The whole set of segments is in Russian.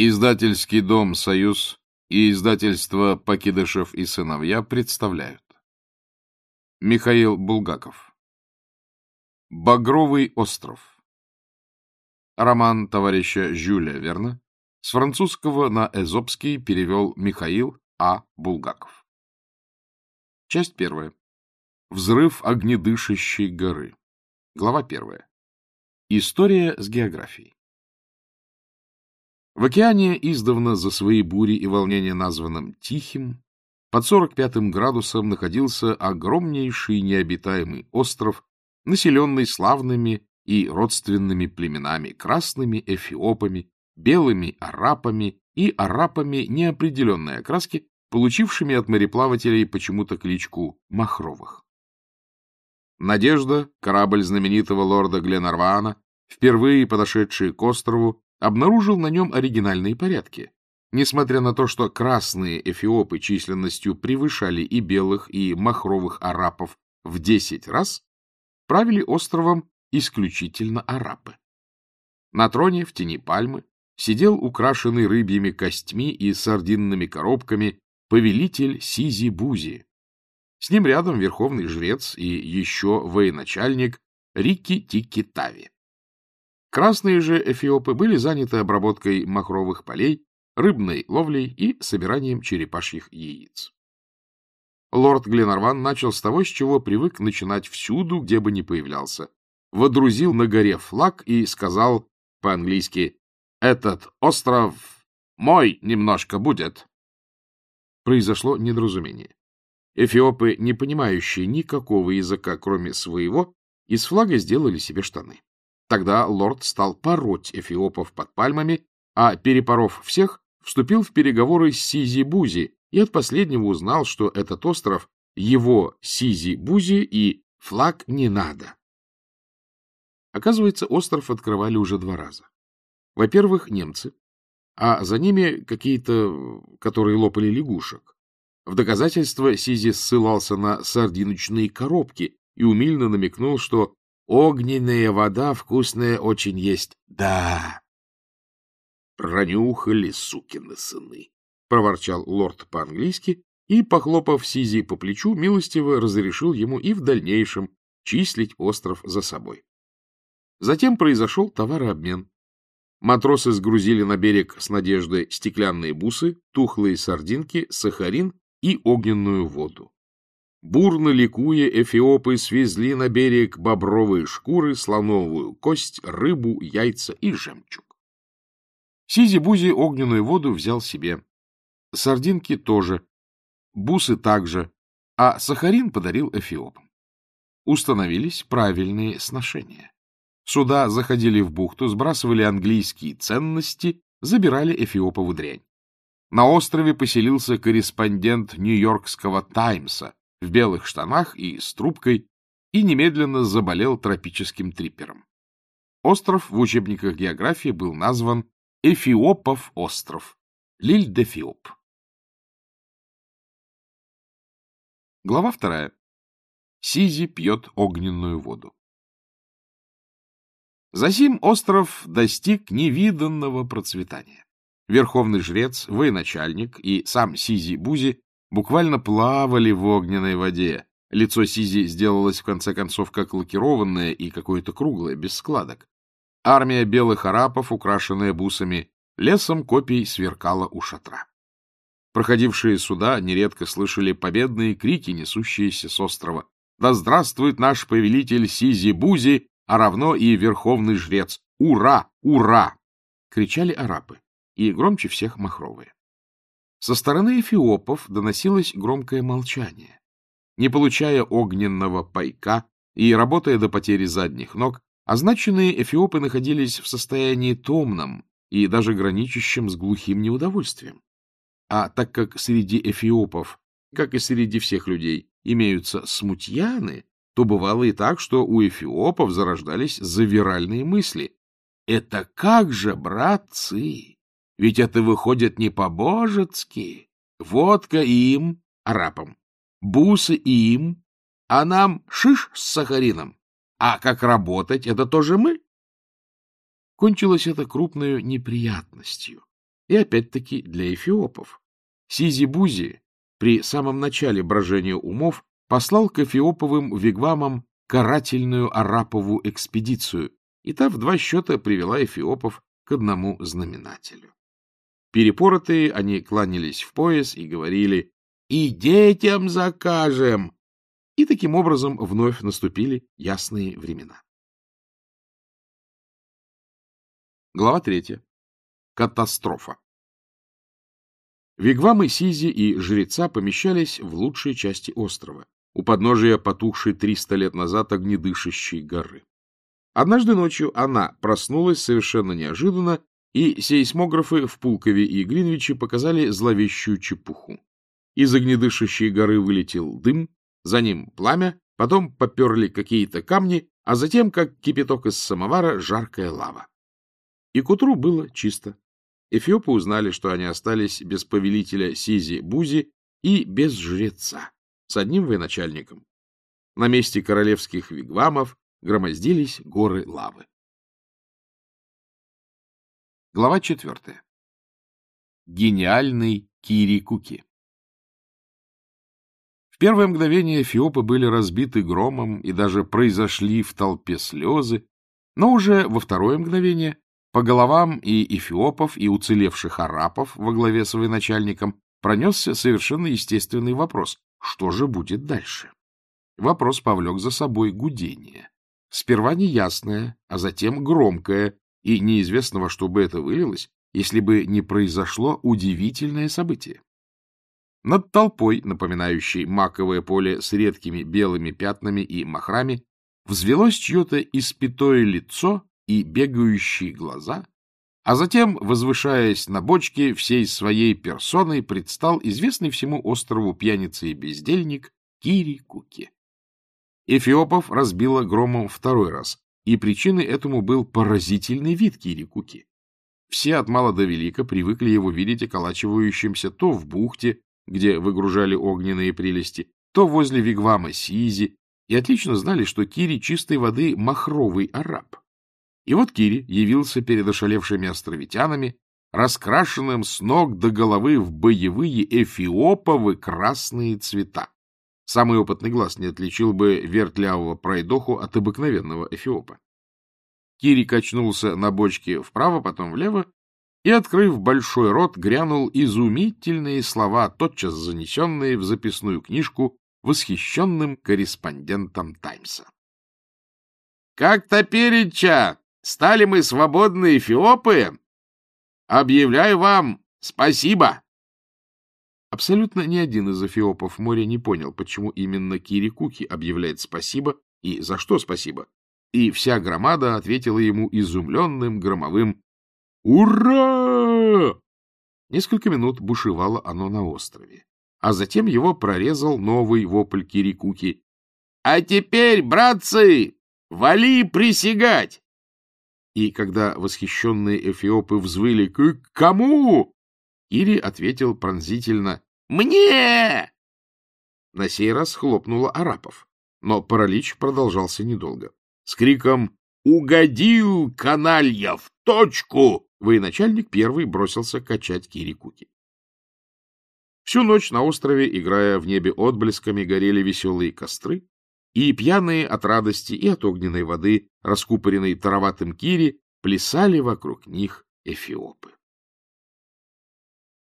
Издательский дом «Союз» и издательство «Покидышев и сыновья» представляют. Михаил Булгаков. «Багровый остров». Роман товарища Жюля Верна с французского на эзопский перевел Михаил А. Булгаков. Часть первая. Взрыв огнедышащей горы. Глава первая. История с географией. В океане, издавна за свои бури и волнения названном Тихим, под 45 градусом находился огромнейший необитаемый остров, населенный славными и родственными племенами, красными эфиопами, белыми арапами и арапами неопределенной окраски, получившими от мореплавателей почему-то кличку Махровых. Надежда, корабль знаменитого лорда Гленарвана, впервые подошедший к острову, обнаружил на нем оригинальные порядки. Несмотря на то, что красные эфиопы численностью превышали и белых, и махровых арапов в десять раз, правили островом исключительно арапы. На троне в тени пальмы сидел украшенный рыбьими костьми и сардинными коробками повелитель Сизи-Бузи. С ним рядом верховный жрец и еще военачальник Рикки-Тики-Тави. Красные же эфиопы были заняты обработкой махровых полей, рыбной ловлей и собиранием черепашьих яиц. Лорд Гленарван начал с того, с чего привык начинать всюду, где бы ни появлялся. Водрузил на горе флаг и сказал по-английски «Этот остров мой немножко будет». Произошло недоразумение. Эфиопы, не понимающие никакого языка, кроме своего, из флага сделали себе штаны. Тогда лорд стал пороть эфиопов под пальмами, а, перепоров всех, вступил в переговоры с Сизи-Бузи и от последнего узнал, что этот остров — его Сизи-Бузи и флаг не надо. Оказывается, остров открывали уже два раза. Во-первых, немцы, а за ними какие-то, которые лопали лягушек. В доказательство Сизи ссылался на сардиночные коробки и умильно намекнул, что Огненная вода вкусная очень есть. Да. Пронюхали, сукины сыны, — проворчал лорд по-английски и, похлопав Сизи по плечу, милостиво разрешил ему и в дальнейшем числить остров за собой. Затем произошел товарообмен. Матросы сгрузили на берег с надеждой стеклянные бусы, тухлые сардинки, сахарин и огненную воду. Бурно ликуя, эфиопы свезли на берег бобровые шкуры, слоновую кость, рыбу, яйца и жемчуг. Сизи-бузи огненную воду взял себе. Сардинки тоже, бусы также, а сахарин подарил эфиопам. Установились правильные сношения. Суда заходили в бухту, сбрасывали английские ценности, забирали эфиопову дрянь. На острове поселился корреспондент Нью-Йоркского «Таймса», в белых штанах и с трубкой, и немедленно заболел тропическим триппером. Остров в учебниках географии был назван Эфиопов остров, L'île d'Éthiope. Глава вторая. Сизи пьет огненную воду. Засим остров достиг невиданного процветания. Верховный жрец, военачальник и сам Сизи-Бузи буквально плавали в огненной воде. Лицо Сизи сделалось в конце концов как лакированное и какое-то круглое, без складок. Армия белых арапов, украшенная бусами, лесом копий сверкала у шатра. Проходившие суда нередко слышали победные крики, несущиеся с острова. «Да здравствует наш повелитель Сизи-Бузи, а равно и верховный жрец! Ура! Ура!» — кричали арапы, и громче всех махровые. Со стороны эфиопов доносилось громкое молчание. Не получая огненного пайка и работая до потери задних ног, означенные эфиопы находились в состоянии томном и даже граничащем с глухим неудовольствием. А так как среди эфиопов, как и среди всех людей, имеются смутьяны, то бывало и так, что у эфиопов зарождались завиральные мысли. «Это как же, братцы!» Ведь это выходит не по-божецки. Водка им, арапам, бусы им, а нам шиш с сахарином. А как работать, это тоже мы. Кончилось это крупной неприятностью. и опять-таки для эфиопов. Сизи-Бузи при самом начале брожения умов послал к эфиоповым вигвамам карательную Арапову экспедицию, и та в два счета привела эфиопов к одному знаменателю. Перепоротые они кланялись в пояс и говорили «И детям закажем!» И таким образом вновь наступили ясные времена. Глава третья. Катастрофа. Вигвамы Сизи и жреца помещались в лучшей части острова, у подножия потухшей триста лет назад огнедышащей горы. Однажды ночью она проснулась совершенно неожиданно, и сейсмографы в Пулкове и Гринвиче показали зловещую чепуху. Из огнедышащей горы вылетел дым, за ним пламя, потом поперли какие-то камни, а затем, как кипяток из самовара, жаркая лава. И к утру было чисто. Эфиопы узнали, что они остались без повелителя Сизи-Бузи и без жреца, с одним военачальником. На месте королевских вигвамов громоздились горы лавы. Глава четвертая. Гениальный Кири-Куки В первое мгновение эфиопы были разбиты громом и даже произошли в толпе слезы, но уже во второе мгновение по головам и эфиопов, и уцелевших арапов во главе с военачальником пронесся совершенно естественный вопрос. Что же будет дальше? Вопрос повлек за собой гудение. Сперва неясное, а затем громкое, и неизвестно во что бы это вылилось, если бы не произошло удивительное событие. Над толпой, напоминающей маковое поле с редкими белыми пятнами и махрами, взвелось чье-то испятое лицо и бегающие глаза, а затем, возвышаясь на бочке, всей своей персоной предстал известный всему острову пьяница и бездельник Кири Куки. Эфиопов разбило громом второй раз, и причиной этому был поразительный вид Кири Куки. Все от мала до велика привыкли его видеть околачивающимся то в бухте, где выгружали огненные прелести, то возле вигвама Сизи, и отлично знали, что Кири чистой воды махровый араб. И вот Кири явился перед ошалевшими островитянами, раскрашенным с ног до головы в боевые эфиоповы красные цвета. Самый опытный глаз не отличил бы вертлявого пройдоху от обыкновенного эфиопа. Кири качнулся на бочке вправо, потом влево, и, открыв большой рот, грянул изумительные слова, тотчас занесенные в записную книжку восхищенным корреспондентом Таймса. — Как топереча Стали мы свободные эфиопы? Объявляю вам спасибо!» Абсолютно ни один из эфиопов моря не понял, почему именно Кирикуки объявляет спасибо и за что спасибо. И вся громада ответила ему изумленным громовым «Ура!». Несколько минут бушевало оно на острове, а затем его прорезал новый вопль Кирикуки. «А теперь, братцы, вали присягать! И когда восхищенные эфиопы взвыли «К кому?», Ири ответил пронзительно «Мне!». На сей раз хлопнуло Арапов, но паралич продолжался недолго. С криком «Угодил, каналья, в точку!» военачальник первый бросился качать Кирикуки. Всю ночь на острове, играя в небе отблесками, горели веселые костры, и пьяные от радости и от огненной воды, раскупоренной тароватым кири, плясали вокруг них эфиопы.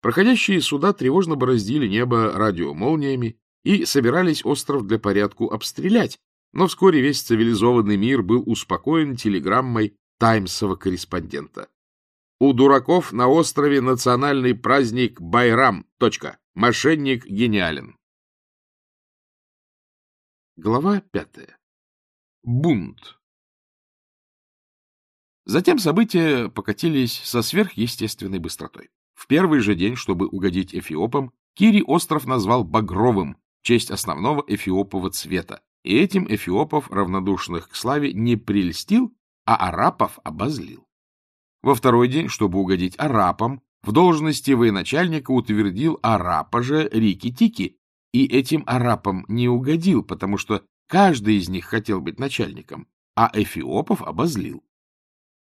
Проходящие суда тревожно бороздили небо радиомолниями и собирались остров для порядку обстрелять, но вскоре весь цивилизованный мир был успокоен телеграммой таймсового корреспондента. У дураков на острове национальный праздник Байрам. Точка. Мошенник гениален. Глава пятая. Бунт. Затем события покатились со сверхъестественной быстротой. В первый же день, чтобы угодить эфиопам, Кири остров назвал Багровым, в честь основного эфиопового цвета, и этим эфиопов, равнодушных к славе, не прельстил, а арапов обозлил. Во второй день, чтобы угодить арапам, в должности военачальника утвердил арапа же Рики-Тики, и этим арапам не угодил, потому что каждый из них хотел быть начальником, а эфиопов обозлил.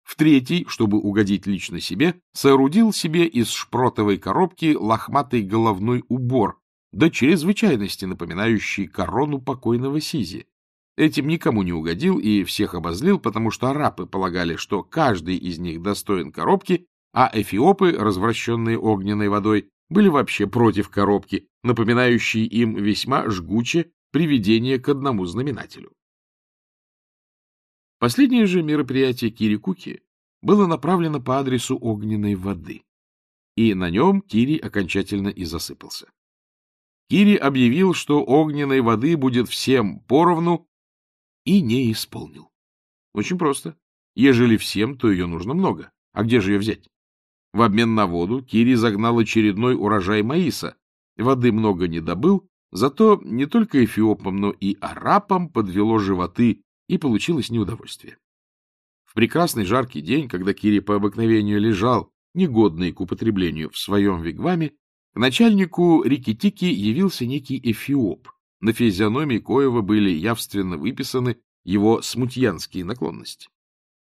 В третий, чтобы угодить лично себе, соорудил себе из шпротовой коробки лохматый головной убор, до чрезвычайности напоминающий корону покойного Сизи. Этим никому не угодил и всех обозлил, потому что арабы полагали, что каждый из них достоин коробки, а эфиопы, развращенные огненной водой, были вообще против коробки, напоминающей им весьма жгуче приведение к одному знаменателю. Последнее же мероприятие Кирикуки было направлено по адресу огненной воды, и на нем Кири окончательно и засыпался. Кири объявил, что огненной воды будет всем поровну, и не исполнил. Очень просто. Ежели всем, то ее нужно много. А где же ее взять? В обмен на воду Кири загнал очередной урожай маиса. Воды много не добыл, зато не только эфиопам, но и арапам подвело животы, и получилось неудовольствие. В прекрасный жаркий день, когда Кири по обыкновению лежал, негодный к употреблению, в своем вигваме, к начальнику Рикитики явился некий эфиоп, на физиономии коего были явственно выписаны его смутьянские наклонности.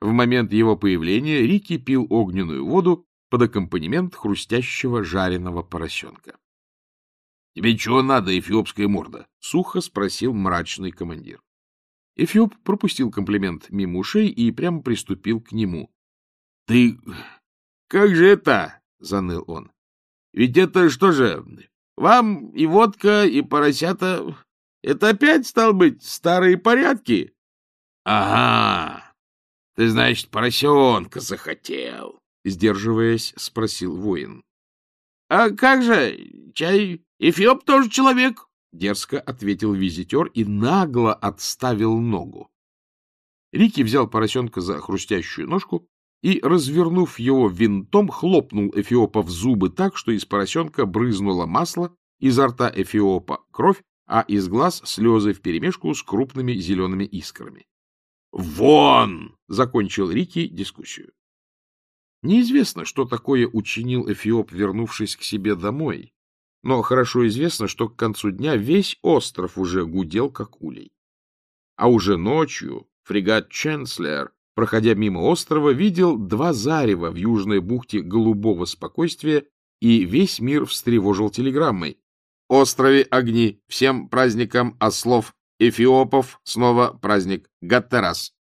В момент его появления Рики пил огненную воду под аккомпанемент хрустящего жареного поросенка. — Тебе чего надо, эфиопская морда? — сухо спросил мрачный командир. Эфиоп пропустил комплимент мимо ушей и прямо приступил к нему. — Ты... как же это? — заныл он. — Ведь это что же, вам и водка, и поросята — это опять, стал быть, старые порядки? — Ага, ты, значит, поросенка захотел, — сдерживаясь, спросил воин. — А как же, чай, Эфиоп тоже человек, — дерзко ответил визитер и нагло отставил ногу. Рики взял поросенка за хрустящую ножку и, развернув его винтом, хлопнул Эфиопа в зубы так, что из поросенка брызнуло масло, изо рта Эфиопа кровь, а из глаз слезы вперемешку с крупными зелеными искрами. «Вон!» — закончил Рики дискуссию. Неизвестно, что такое учинил Эфиоп, вернувшись к себе домой, но хорошо известно, что к концу дня весь остров уже гудел, как улей. А уже ночью фрегат «Ченслер» проходя мимо острова, видел два зарева в южной бухте голубого спокойствия, и весь мир встревожил телеграммой. «Острове огни! Всем праздникам ослов! Эфиопов! Снова праздник! Гаттерас!»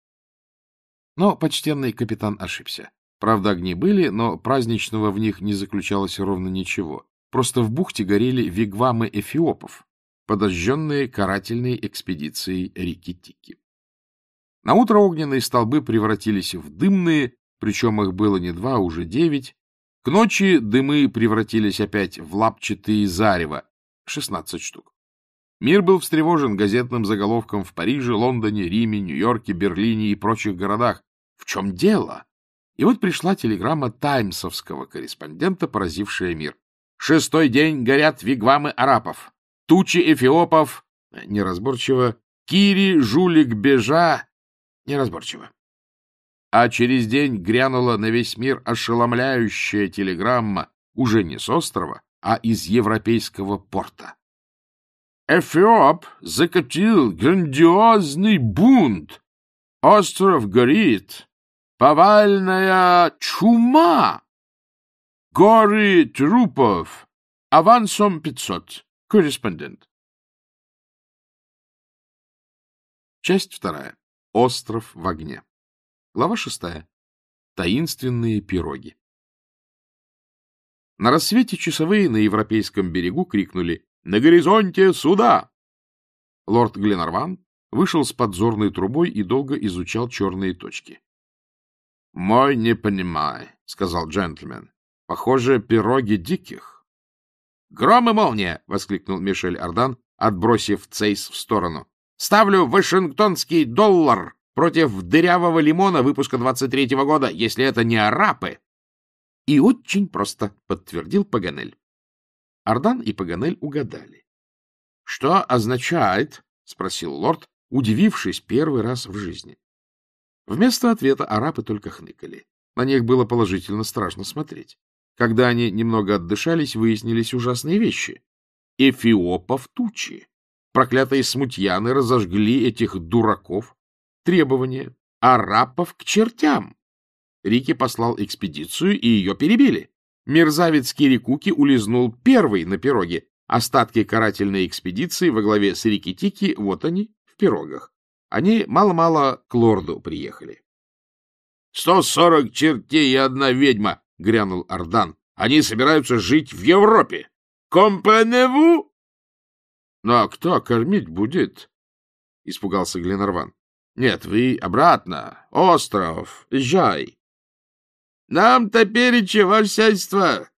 Но почтенный капитан ошибся. Правда, огни были, но праздничного в них не заключалось ровно ничего. Просто в бухте горели вигвамы эфиопов, подожженные карательной экспедицией Рикки-Тики. Наутро огненные столбы превратились в дымные, причем их было не два, а уже девять. К ночи дымы превратились опять в лапчатые зарево, шестнадцать штук. Мир был встревожен газетным заголовком в Париже, Лондоне, Риме, Нью-Йорке, Берлине и прочих городах. В чем дело? И вот пришла телеграмма таймсовского корреспондента, поразившая мир. Шестой день горят вигвамы арапов. Тучи эфиопов, неразборчиво, Кири, жулик, бежа, неразборчиво. А через день грянула на весь мир ошеломляющая телеграмма уже не с острова, а из европейского порта. Эфиоп закатил грандиозный бунт. Остров горит. Повальная чума. Горы трупов. Авансом пятьсот. Корреспондент. Часть вторая. Остров в огне. Глава шестая. Таинственные пироги. На рассвете часовые на европейском берегу крикнули «На горизонте суда!». Лорд Гленарван вышел с подзорной трубой и долго изучал черные точки. — Мой не понимай, — сказал джентльмен. — Похоже, пироги диких. — Гром и молния! — воскликнул Мишель Ардан, отбросив цейс в сторону. Ставлю вашингтонский доллар против дырявого лимона выпуска 23-го года, если это не арапы. — И очень просто, — подтвердил Паганель. Ардан и Паганель угадали. — Что означает? — спросил лорд, удивившись первый раз в жизни. Вместо ответа арапы только хныкали. На них было положительно страшно смотреть. Когда они немного отдышались, выяснились ужасные вещи. Эфиопов тучи. Проклятые смутьяны разожгли этих дураков. Требования арапов к чертям. Рики послал экспедицию, и ее перебили. Мерзавец Кирикуки улизнул первый на пироге. Остатки карательной экспедиции во главе с Рики Тики, вот они, в пирогах. Они мало-мало к лорду приехали. — Сто сорок чертей и одна ведьма! — грянул Ардан. — Они собираются жить в Европе! Компаневу? — Но кто кормить будет? — испугался Гленарван. — Нет, вы обратно. Остров. Езжай. — Нам топереча, ваше сядьство.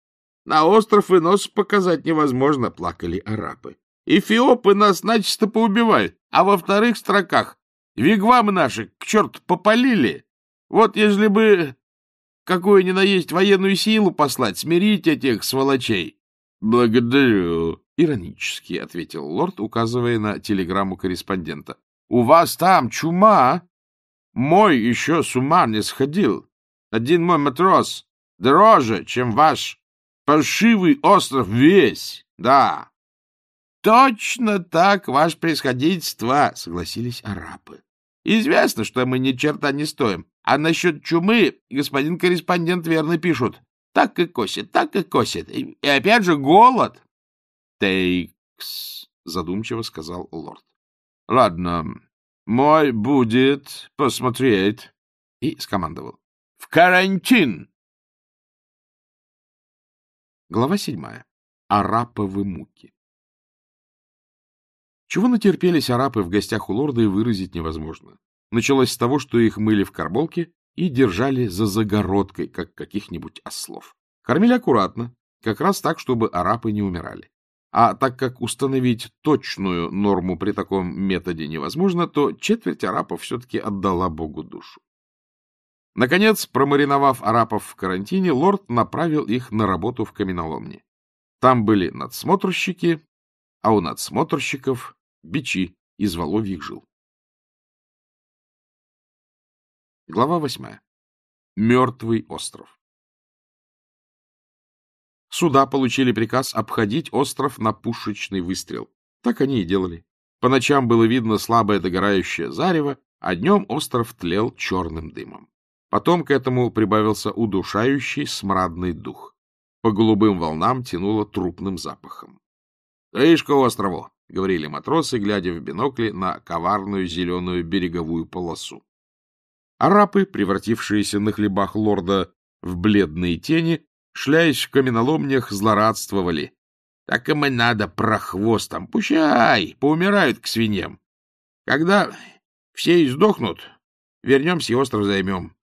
На остров и нос показать невозможно, — плакали арабы. Эфиопы нас начисто поубивают, а во вторых строках вигвамы наши к черту попалили. Вот если бы какую ни на есть военную силу послать, смирить этих сволочей. — Благодарю, — иронически ответил лорд, указывая на телеграмму корреспондента. — У вас там чума? Мой еще с ума не сходил. Один мой матрос дороже, чем ваш паршивый остров весь, да. — Точно так, ваше происходительство, — согласились арабы. — Известно, что мы ни черта не стоим. А насчет чумы господин корреспондент верно пишут. Так и косит, так и косит. И, и опять же голод. — Тейкс, — задумчиво сказал лорд. — Ладно, мой будет посмотреть. И скомандовал. — В карантин! Глава седьмая. Араповы муки. Чего натерпелись арапы в гостях у лорда и выразить невозможно. Началось с того, что их мыли в карболке и держали за загородкой, как каких-нибудь ослов. Кормили аккуратно, как раз так, чтобы арапы не умирали. А так как установить точную норму при таком методе невозможно, то четверть арапов все-таки отдала Богу душу. Наконец, промариновав арапов в карантине, лорд направил их на работу в каменоломне. Там были надсмотрщики, а у надсмотрщиков — бичи из воловьих жил. Глава восьмая. Мертвый остров. Суда получили приказ обходить остров на пушечный выстрел. Так они и делали. По ночам было видно слабое догорающее зарево, а днем остров тлел черным дымом. Потом к этому прибавился удушающий смрадный дух. По голубым волнам тянуло трупным запахом. — Ишь к острову! — говорили матросы, глядя в бинокли на коварную зеленую береговую полосу. Арапы, превратившиеся на хлебах лорда в бледные тени, шляясь в каменоломнях, злорадствовали. Так им и надо прохвостом. Пущай, поумирают к свиньям. Когда все издохнут, вернемся и остров займем.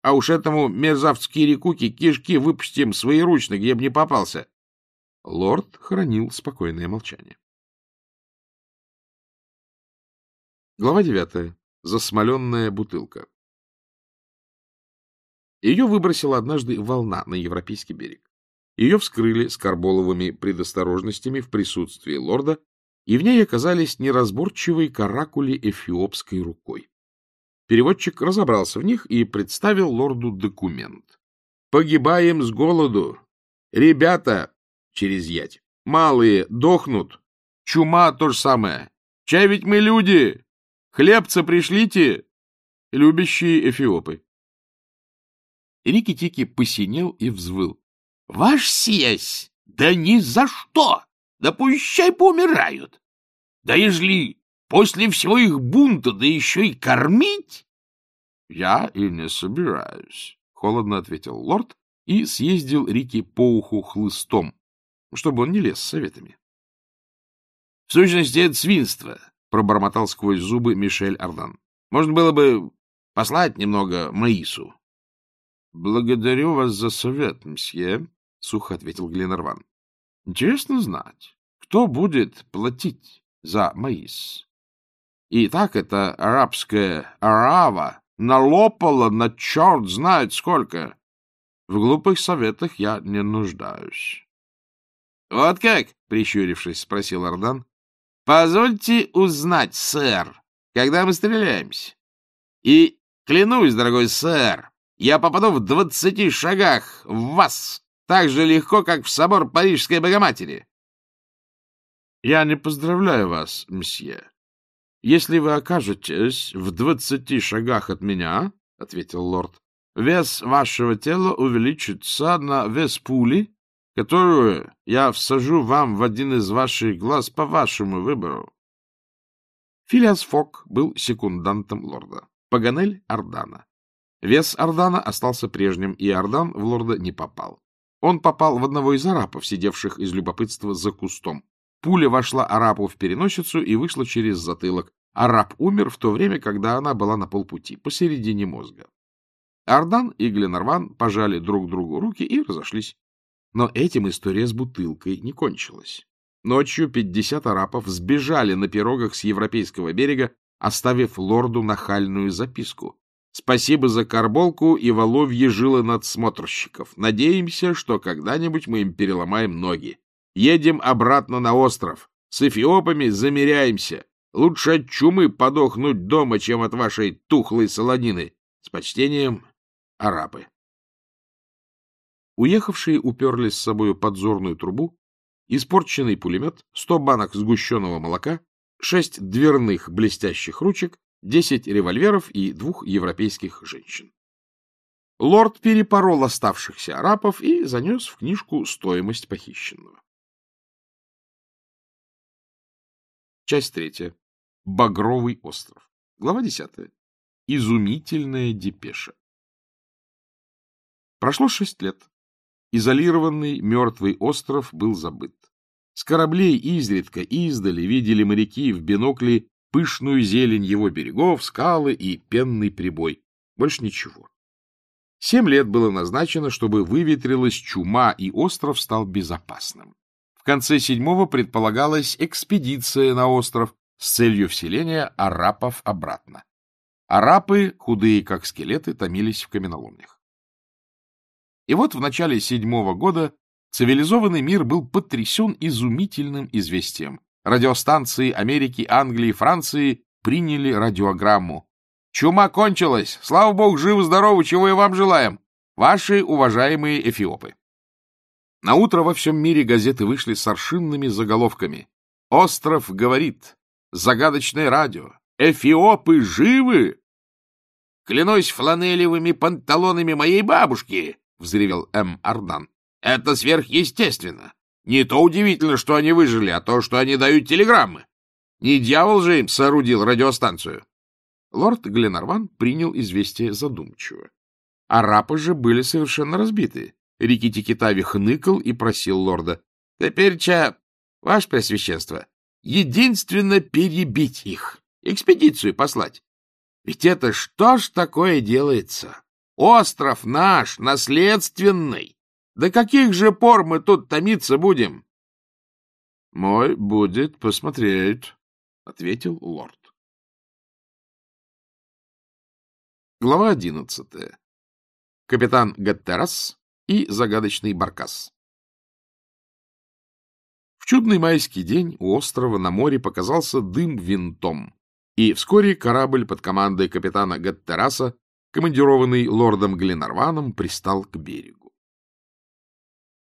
А уж этому мерзавцу Кирикуки кишки выпустим своеручно, где бы не попался. Лорд хранил спокойное молчание. Глава девятая. Засмоленная бутылка. Ее выбросила однажды волна на европейский берег. Ее вскрыли с карболовыми предосторожностями в присутствии лорда, и в ней оказались неразборчивые каракули эфиопской рукой. Переводчик разобрался в них и представил лорду документ. «Погибаем с голоду! Ребята!» через ять. «Малые дохнут! Чума то же самое! Чай ведь мы люди! Хлебца пришлите!» Любящие эфиопы. Рики-Тики посинел и взвыл. — Ваш сесь! Да ни за что! Да пущай поумирают! Да ежели после всего их бунта, да еще и кормить? — Я и не собираюсь, — холодно ответил лорд и съездил Рики по уху хлыстом, чтобы он не лез с советами. — В сущности, это свинство, — пробормотал сквозь зубы Мишель Ардан. — Можно было бы послать немного Маису. — Благодарю вас за совет, мсье, — сухо ответил Гленарван. — Интересно знать, кто будет платить за маис. И так эта арабская арава налопала на черт знает сколько. В глупых советах я не нуждаюсь. — Вот как? — прищурившись, спросил Ардан. — Позвольте узнать, сэр, когда мы стреляемся. И клянусь, дорогой сэр, я попаду в двадцати шагах в вас так же легко, как в собор Парижской Богоматери. — Я не поздравляю вас, мсье. Если вы окажетесь в двадцати шагах от меня, — ответил лорд, вес вашего тела увеличится на вес пули, которую я всажу вам в один из ваших глаз по вашему выбору. Филиас Фок был секундантом лорда, Паганель — Ордана. Вес Ардана остался прежним, и Ардан в лорда не попал. Он попал в одного из арапов, сидевших из любопытства за кустом. Пуля вошла арапу в переносицу и вышла через затылок. Арап умер в то время, когда она была на полпути, посередине мозга. Ардан и Гленарван пожали друг другу руки и разошлись. Но этим история с бутылкой не кончилась. Ночью пятьдесят арапов сбежали на пирогах с европейского берега, оставив лорду нахальную записку. Спасибо за карболку и воловье жилы надсмотрщиков. Надеемся, что когда-нибудь мы им переломаем ноги. Едем обратно на остров. С эфиопами замеряемся. Лучше от чумы подохнуть дома, чем от вашей тухлой солонины. С почтением, арабы. Уехавшие уперлись с собою подзорную трубу, испорченный пулемет, сто банок сгущенного молока, шесть дверных блестящих ручек, десять револьверов и двух европейских женщин. Лорд перепорол оставшихся арабов и занес в книжку стоимость похищенного. Часть третья. Багровый остров. Глава десятая. Изумительная депеша. Прошло шесть лет. Изолированный мертвый остров был забыт. С кораблей изредка издали видели моряки в бинокли пышную зелень его берегов, скалы и пенный прибой. Больше ничего. Семь лет было назначено, чтобы выветрилась чума, и остров стал безопасным. В конце седьмого предполагалась экспедиция на остров с целью вселения арапов обратно. Арапы, худые как скелеты, томились в каменоломнях. И вот в начале седьмого года цивилизованный мир был потрясен изумительным известием. Радиостанции Америки, Англии Франции приняли радиограмму. «Чума кончилась! Слава богу, живы-здоровы, чего и вам желаем! Ваши уважаемые эфиопы!» На утро во всем мире газеты вышли с аршинными заголовками. «Остров говорит! Загадочное радио! Эфиопы живы!» «Клянусь фланелевыми панталонами моей бабушки!» — взревел М. Ардан. — Это сверхъестественно. Не то удивительно, что они выжили, а то, что они дают телеграммы. Не дьявол же им соорудил радиостанцию. Лорд Гленарван принял известие задумчиво. Арапы же были совершенно разбиты. Рикки-Тикитави хныкал и просил лорда. — Теперь, ча, ваше пресвященство, единственно перебить их, экспедицию послать. Ведь это что ж такое делается? Остров наш, наследственный. До каких же пор мы тут томиться будем? — Мой будет посмотреть, — ответил лорд. Глава одиннадцатая. Капитан Гаттерас и загадочный Баркас. В чудный майский день у острова на море показался дым винтом, и вскоре корабль под командой капитана Гаттераса командированный лордом Гленарваном, пристал к берегу.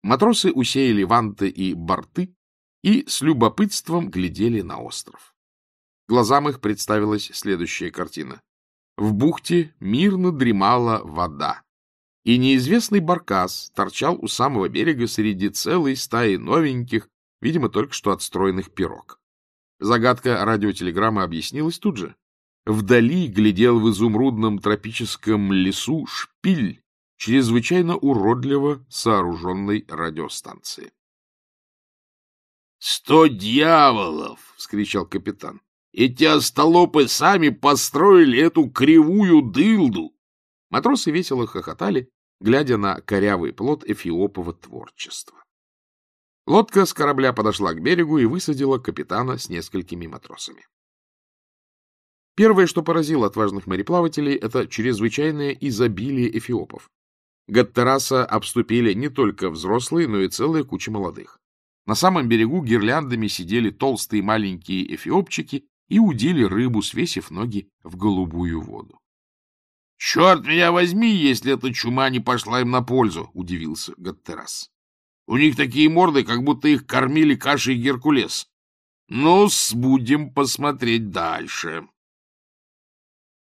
Матросы усеяли ванты и борты и с любопытством глядели на остров. Глазам их представилась следующая картина. В бухте мирно дремала вода, и неизвестный баркас торчал у самого берега среди целой стаи новеньких, видимо, только что отстроенных пирог. Загадка радиотелеграммы объяснилась тут же. Вдали глядел в изумрудном тропическом лесу шпиль чрезвычайно уродливо сооруженной радиостанции. — Сто дьяволов! — вскричал капитан. — Эти остолопы сами построили эту кривую дылду! Матросы весело хохотали, глядя на корявый плод эфиопова творчества. Лодка с корабля подошла к берегу и высадила капитана с несколькими матросами. Первое, что поразило отважных мореплавателей, это чрезвычайное изобилие эфиопов. Гаттераса обступили не только взрослые, но и целая куча молодых. На самом берегу гирляндами сидели толстые маленькие эфиопчики и удили рыбу, свесив ноги в голубую воду. — Черт меня возьми, если эта чума не пошла им на пользу! — удивился Гаттерас. — У них такие морды, как будто их кормили кашей Геркулес. Ну, будем посмотреть дальше.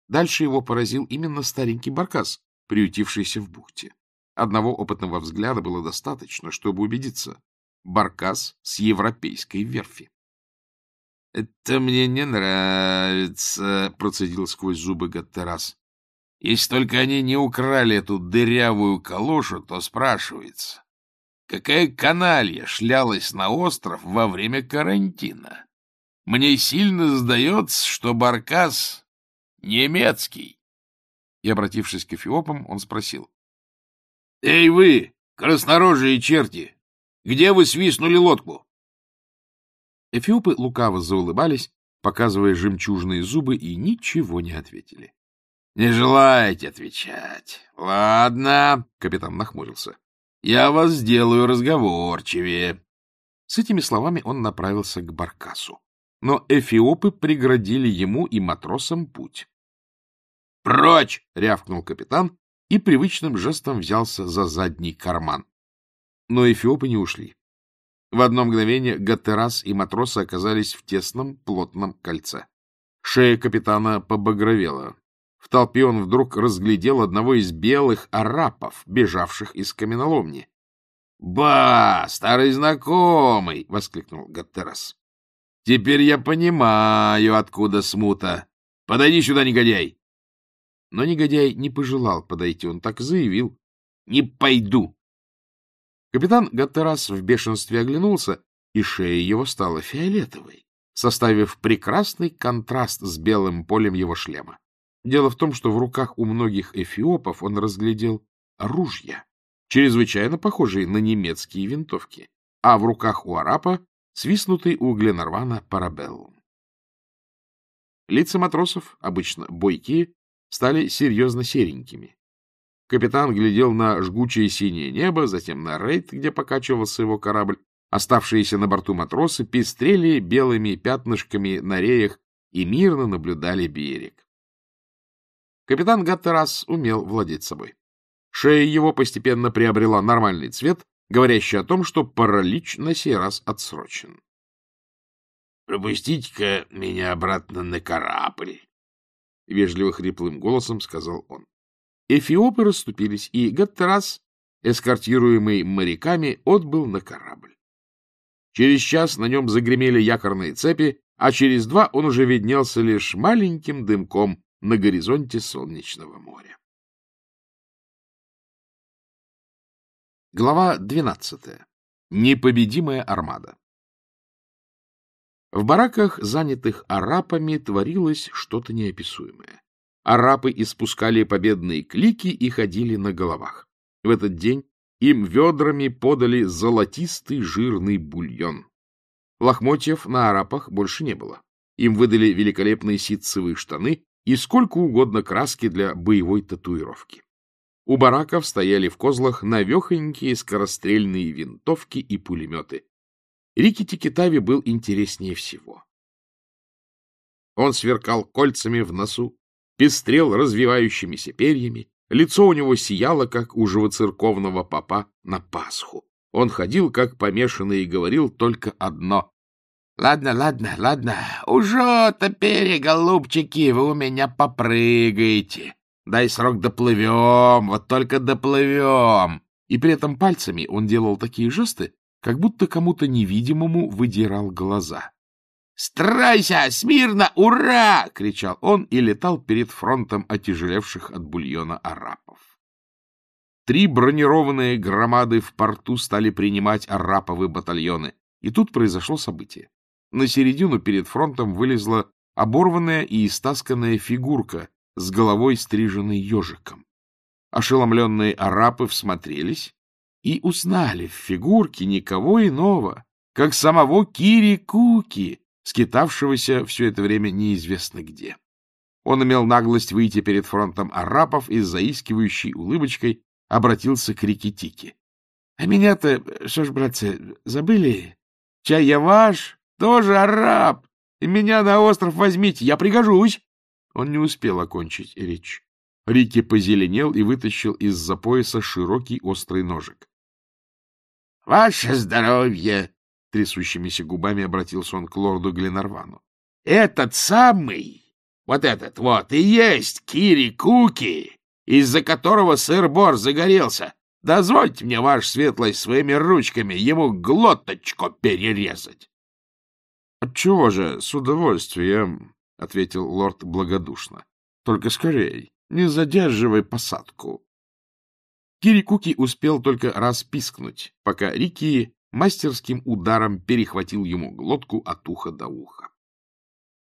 Дальше его поразил именно старенький баркас, приютившийся в бухте. Одного опытного взгляда было достаточно, чтобы убедиться. Баркас с европейской верфи. — Это мне не нравится, — процедил сквозь зубы Гаттерас. — Если только они не украли эту дырявую калошу, то спрашивается, какая каналья шлялась на остров во время карантина? Мне сильно сдается, что Баркас немецкий. И, обратившись к эфиопам, он спросил. — Эй вы, краснорожие черти, где вы свистнули лодку? Эфиопы лукаво заулыбались, показывая жемчужные зубы, и ничего не ответили. — Не желаете отвечать? Ладно, — капитан нахмурился. — Я вас сделаю разговорчивее. С этими словами он направился к баркасу. Но эфиопы преградили ему и матросам путь. «Прочь!» — рявкнул капитан и привычным жестом взялся за задний карман. Но эфиопы не ушли. В одно мгновение Гаттерас и матросы оказались в тесном, плотном кольце. Шея капитана побагровела. В толпе он вдруг разглядел одного из белых арапов, бежавших из каменоломни. — Ба, старый знакомый! — воскликнул Гаттерас. — Теперь я понимаю, откуда смута. Подойди сюда, негодяй! Но негодяй не пожелал подойти, он так заявил. — Не пойду! Капитан Гаттерас в бешенстве оглянулся, и шея его стала фиолетовой, составив прекрасный контраст с белым полем его шлема. Дело в том, что в руках у многих эфиопов он разглядел ружья, чрезвычайно похожие на немецкие винтовки, а в руках у арапа свистнутый у Гленарвана парабеллум. Лица матросов, обычно бойкие, стали серьезно серенькими. Капитан глядел на жгучее синее небо, затем на рейд, где покачивался его корабль. Оставшиеся на борту матросы пестрели белыми пятнышками на реях и мирно наблюдали берег. Капитан Гаттерас умел владеть собой. Шея его постепенно приобрела нормальный цвет, говорящий о том, что паралич на сей раз отсрочен. — Пропустите-ка меня обратно на корабль, — вежливо хриплым голосом сказал он. Эфиопы расступились, и Гаттерас, эскортируемый моряками, отбыл на корабль. Через час на нем загремели якорные цепи, а через два он уже виднелся лишь маленьким дымком на горизонте солнечного моря. Глава двенадцатая. Непобедимая армада. В бараках, занятых арапами, творилось что-то неописуемое. Арапы испускали победные клики и ходили на головах. В этот день им ведрами подали золотистый жирный бульон. Лохмотьев на арапах больше не было. Им выдали великолепные ситцевые штаны и сколько угодно краски для боевой татуировки. У бараков стояли в козлах навехонькие скорострельные винтовки и пулеметы. Рики Тикитави был интереснее всего. Он сверкал кольцами в носу, пестрел развивающимися перьями, лицо у него сияло, как у живоцерковного папа на Пасху. Он ходил, как помешанный, и говорил только одно. — Ладно, ладно, ладно, уже-то голубчики, вы у меня попрыгаете. Дай срок доплывем, вот только доплывем. И при этом пальцами он делал такие жесты, как будто кому-то невидимому выдирал глаза. «Стройся! Смирно! Ура!» — кричал он и летал перед фронтом отяжелевших от бульона арапов. Три бронированные громады в порту стали принимать араповые батальоны, и тут произошло событие. На середину перед фронтом вылезла оборванная и истасканная фигурка с головой, стриженной ежиком. Ошеломленные арапы всмотрелись и узнали в фигурке никого иного, как самого Кири Куки, скитавшегося все это время неизвестно где. Он имел наглость выйти перед фронтом арапов и с заискивающей улыбочкой обратился к Рикитике. — А меня-то, что ж, братцы, забыли? Чай я ваш, тоже араб, и меня на остров возьмите, я пригожусь. Он не успел окончить речь. Рики позеленел и вытащил из-за пояса широкий острый ножик. — Ваше здоровье! — трясущимися губами обратился он к лорду Гленарвану. — Этот самый, вот этот вот, и есть Кири Куки, из-за которого сыр-бор загорелся. Дозвольте мне, ваш светлость, своими ручками ему глоточку перерезать. — Отчего же, с удовольствием, — ответил лорд благодушно. — Только скорей, не задерживай посадку. Кирикуки успел только раз пискнуть, пока Рики мастерским ударом перехватил ему глотку от уха до уха.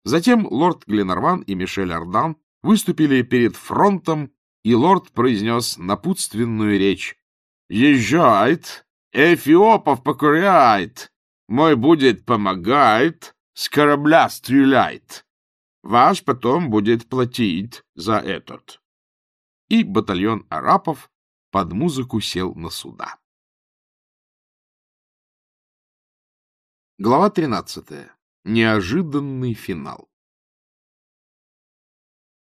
Затем лорд Гленарван и Мишель Ардан выступили перед фронтом, и лорд произнес напутственную речь. Езжает, эфиопов покоряет, мой будет помогает, с корабля стреляет. Ваш потом будет платить за этот. И батальон арапов под музыку сел на суда. Глава 13. Неожиданный финал.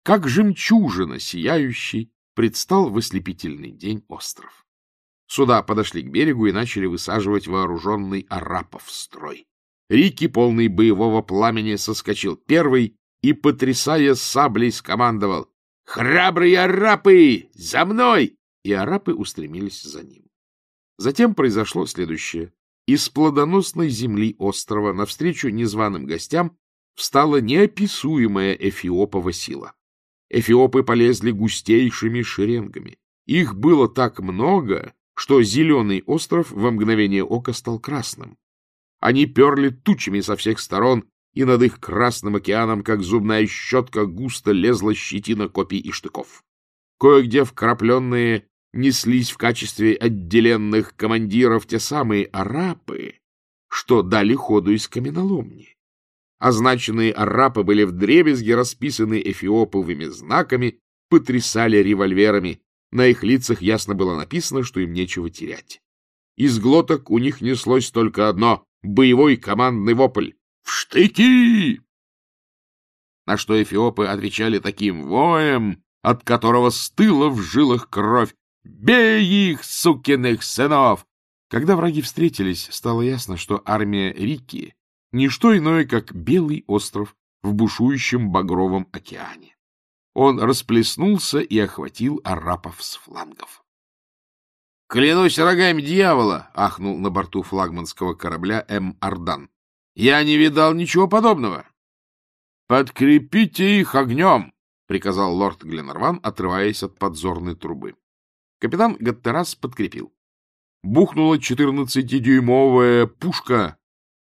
Как жемчужина сияющий предстал в ослепительный день остров. Суда подошли к берегу и начали высаживать вооруженный арапов строй. Рики, полный боевого пламени, соскочил первый и, потрясая саблей, скомандовал «Храбрые арапы! За мной!» И арапы устремились за ним. Затем произошло следующее. Из плодоносной земли острова навстречу незваным гостям встала неописуемая эфиопова сила. Эфиопы полезли густейшими шеренгами. Их было так много, что зеленый остров во мгновение ока стал красным. Они перли тучами со всех сторон, и над их красным океаном, как зубная щетка, густо лезла щетина копий и штыков. Кое-где вкрапленные неслись в качестве отделенных командиров те самые арапы, что дали ходу из каменоломни. Означенные арапы были вдребезги расписаны эфиоповыми знаками, потрясали револьверами, на их лицах ясно было написано, что им нечего терять. Из глоток у них неслось только одно — боевой командный вопль. «В штыки!» На что эфиопы отвечали таким воем, от которого стыла в жилах кровь. «Бей их, сукиных сынов!» Когда враги встретились, стало ясно, что армия Рики — ничто иное, как Белый остров в бушующем багровом океане. Он расплеснулся и охватил арапов с флангов. — Клянусь рогами дьявола! — ахнул на борту флагманского корабля М. Ардан. — Я не видал ничего подобного. — Подкрепите их огнем! — приказал лорд Гленарван, отрываясь от подзорной трубы. Капитан Гаттерас подкрепил. Бухнула четырнадцатидюймовая пушка,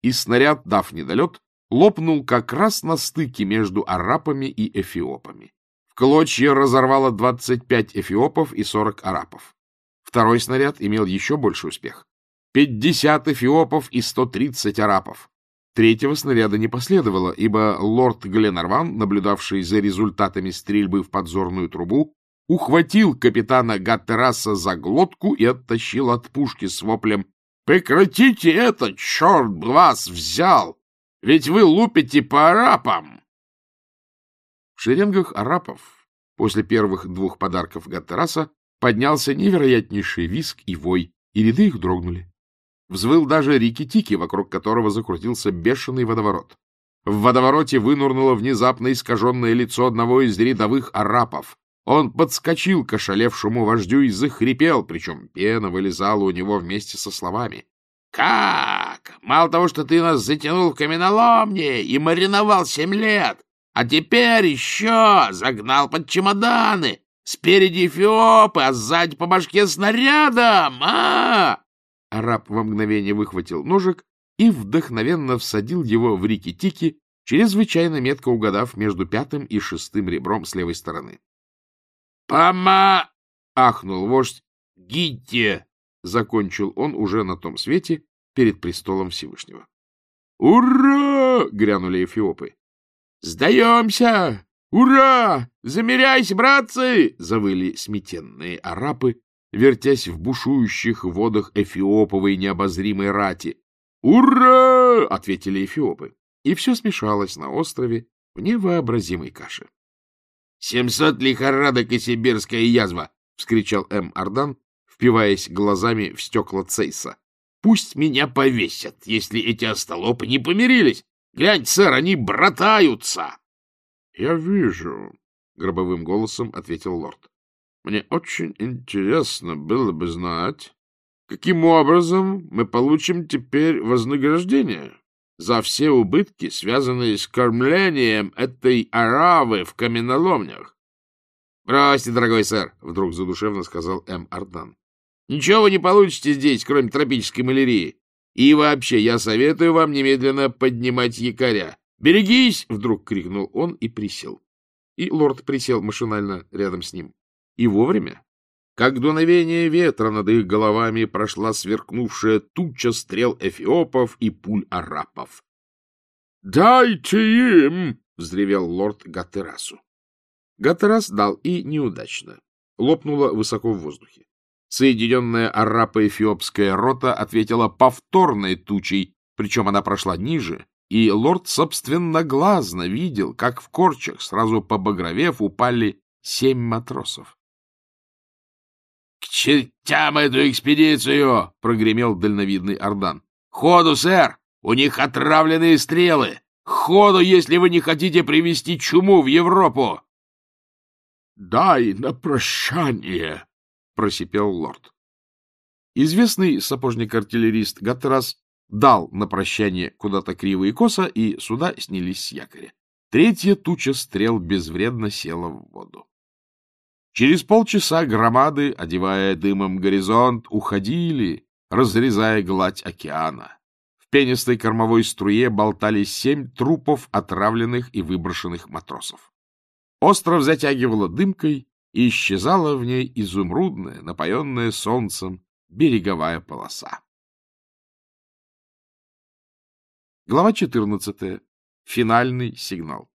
и снаряд, дав недолет, лопнул как раз на стыке между арапами и эфиопами клочья разорвало 25 эфиопов и 40 арапов. Второй снаряд имел еще больше успех. 50 эфиопов и 130 арапов. Третьего снаряда не последовало, ибо лорд Гленарван, наблюдавший за результатами стрельбы в подзорную трубу, ухватил капитана Гаттераса за глотку и оттащил от пушки с воплем «Прекратите это, черт вас взял! Ведь вы лупите по арапам!» В шеренгах арапов после первых двух подарков Гаттераса поднялся невероятнейший виск и вой, и ряды их дрогнули. Взвыл даже Рики-Тики, вокруг которого закрутился бешеный водоворот. В водовороте вынурнуло внезапно искаженное лицо одного из рядовых арапов. Он подскочил к ошалевшему вождю и захрипел, причем пена вылезала у него вместе со словами. — Как? Мало того, что ты нас затянул в каменоломне и мариновал семь лет, а теперь еще загнал под чемоданы. Спереди эфиопы, а сзади по башке снарядом. А! Араб во мгновение выхватил ножик и вдохновенно всадил его в рики-тики, чрезвычайно метко угадав между пятым и шестым ребром с левой стороны. «Пома!» — ахнул вождь. «Гите!» — закончил он уже на том свете перед престолом Всевышнего. «Ура!» — грянули эфиопы. «Сдаемся! Ура! Замеряйся, братцы!» — завыли сметенные арапы, вертясь в бушующих водах эфиоповой необозримой рати. «Ура!» — ответили эфиопы, и все смешалось на острове в невообразимой каше. «Семьсот лихорадок и сибирская язва!» — вскричал М. Ардан, впиваясь глазами в стекла Цейса. «Пусть меня повесят, если эти остолопы не помирились!» Глянь, сэр, они братаются. — Я вижу, — гробовым голосом ответил лорд. Мне очень интересно было бы знать, каким образом мы получим теперь вознаграждение за все убытки, связанные с кормлением этой аравы в каменоломнях. — Бросьте, дорогой сэр, — вдруг задушевно сказал М. Ардан. — Ничего вы не получите здесь, кроме тропической малярии. И вообще, я советую вам немедленно поднимать якоря. «Берегись!» — вдруг крикнул он и присел. И лорд присел машинально рядом с ним. И вовремя, как дуновение ветра над их головами прошла сверкнувшая туча стрел эфиопов и пуль арапов. — Дайте им! — взревел лорд Гатерасу. Гатерас дал и неудачно. Лопнуло высоко в воздухе. Соединенная арапо-эфиопская рота ответила повторной тучей, причем она прошла ниже, и лорд собственноглазно видел, как в корчах, сразу побагровев, упали семь матросов. — чертям эту экспедицию! — прогремел дальновидный Ордан. — Ходу, сэр! У них отравленные стрелы! Ходу, если вы не хотите привести чуму в Европу! — Дай на прощание! — просипел лорд. Известный сапожник-артиллерист Гаттерас дал на прощание куда-то криво и и суда снялись с якоря. Третья туча стрел безвредно села в воду. Через полчаса громады, одевая дымом горизонт, уходили, разрезая гладь океана. В пенистой кормовой струе болтались семь трупов отравленных и выброшенных матросов. Остров затягивало дымкой, и исчезала в ней изумрудная, напоенная солнцем, береговая полоса. Глава 14. Финальный сигнал.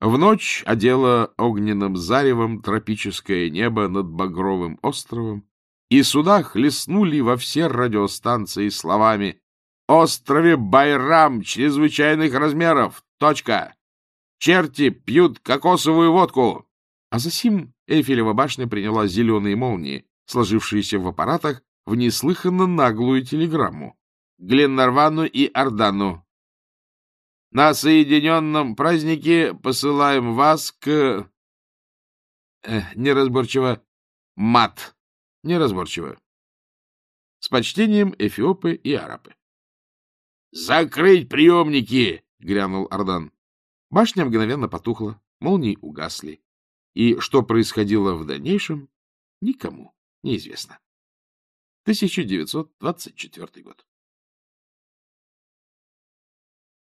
В ночь одело огненным заревом тропическое небо над Багровым островом, и суда хлестнули во все радиостанции словами «Острове Байрам чрезвычайных размеров. Точка. Черти пьют кокосовую водку». А засим Эйфелева башня приняла зеленые молнии, сложившиеся в аппаратах, в неслыханно наглую телеграмму. Гленнарвану и Ордану. На соединенном празднике посылаем вас к... Э, неразборчиво. Мат. Неразборчиво. С почтением эфиопы и арабы. «Закрыть приемники!» — грянул Ордан. Башня мгновенно потухла, молнии угасли. И что происходило в дальнейшем, никому неизвестно. 1924 год.